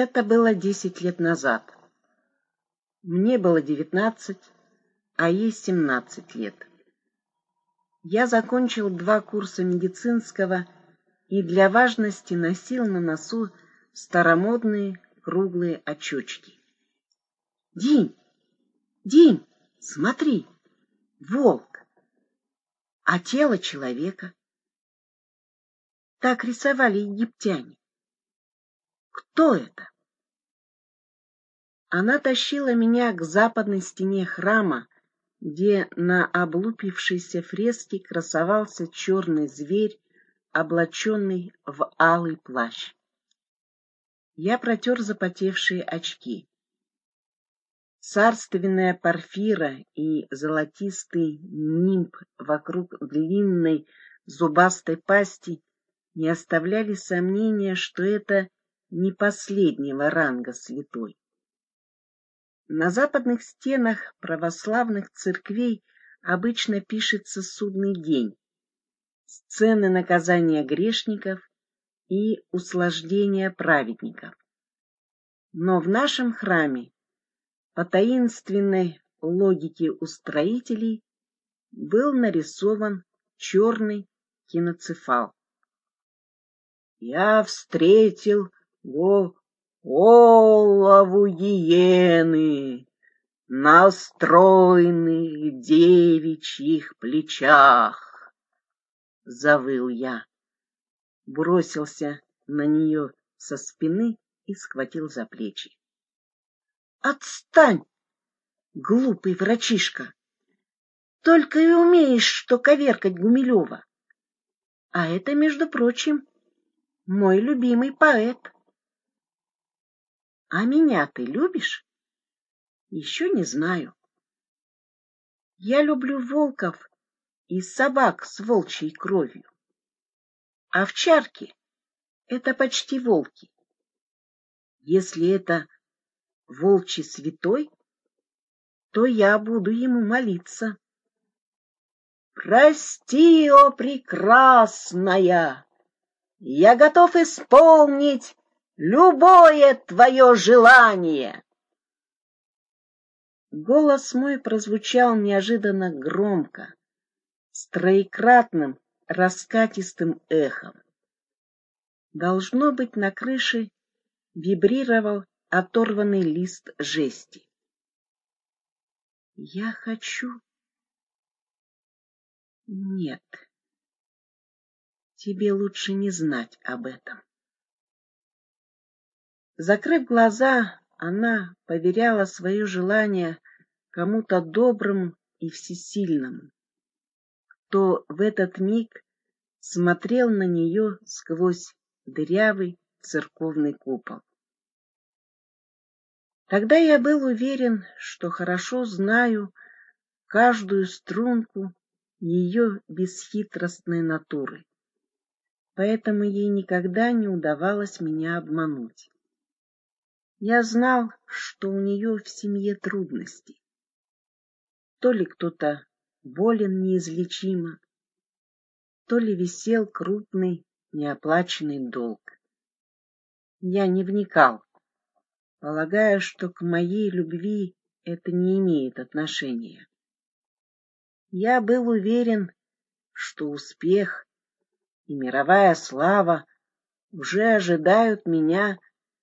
Это было десять лет назад. Мне было девятнадцать, а ей семнадцать лет. Я закончил два курса медицинского и для важности носил на носу старомодные круглые очечки. Дим, Дим, смотри, волк, а тело человека. Так рисовали египтяне. Кто это? Она тащила меня к западной стене храма, где на облупившейся фреске красовался черный зверь, облаченный в алый плащ. Я протер запотевшие очки. Царственная парфира и золотистый нимб вокруг длинной зубастой пасти не оставляли сомнения, что это не последнего ранга святой. На западных стенах православных церквей обычно пишется судный день, сцены наказания грешников и услаждения праведников. Но в нашем храме по таинственной логике устроителей был нарисован черный киноцефал. Я встретил го голову гиены на стройных девичьих плечах. Завыл я, бросился на нее со спины и схватил за плечи. Отстань, глупый врачишка! Только и умеешь, что коверкать Гумилева. А это, между прочим, мой любимый поэт. А меня ты любишь? Еще не знаю. Я люблю волков и собак с волчьей кровью. Овчарки — это почти волки. Если это волчий святой, то я буду ему молиться. Прости, о прекрасная, я готов исполнить любое твое желание. Голос мой прозвучал неожиданно громко, с троекратным раскатистым эхом. Должно быть, на крыше вибрировал оторванный лист жести. Я хочу... Нет, тебе лучше не знать об этом. Закрыв глаза, она поверяла свое желание кому-то доброму и всесильному, кто в этот миг смотрел на нее сквозь дырявый церковный купол. Тогда я был уверен, что хорошо знаю каждую струнку ее бесхитростной натуры, поэтому ей никогда не удавалось меня обмануть. Я знал, что у нее в семье трудности. То ли кто-то болен неизлечимо, то ли висел крупный неоплаченный долг. Я не вникал, полагая, что к моей любви это не имеет отношения. Я был уверен, что успех и мировая слава уже ожидают меня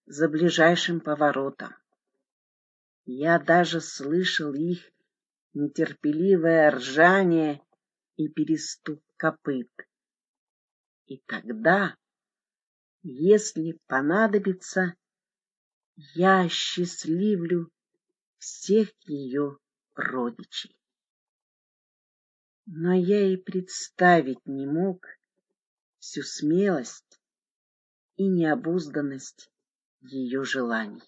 за ближайшим поворотом. Я даже слышал их нетерпеливое ржание и переступ копыт. И тогда, если понадобится, я счастливлю всех ее родичей. Но я и представить не мог всю смелость и необузданность ее желаний.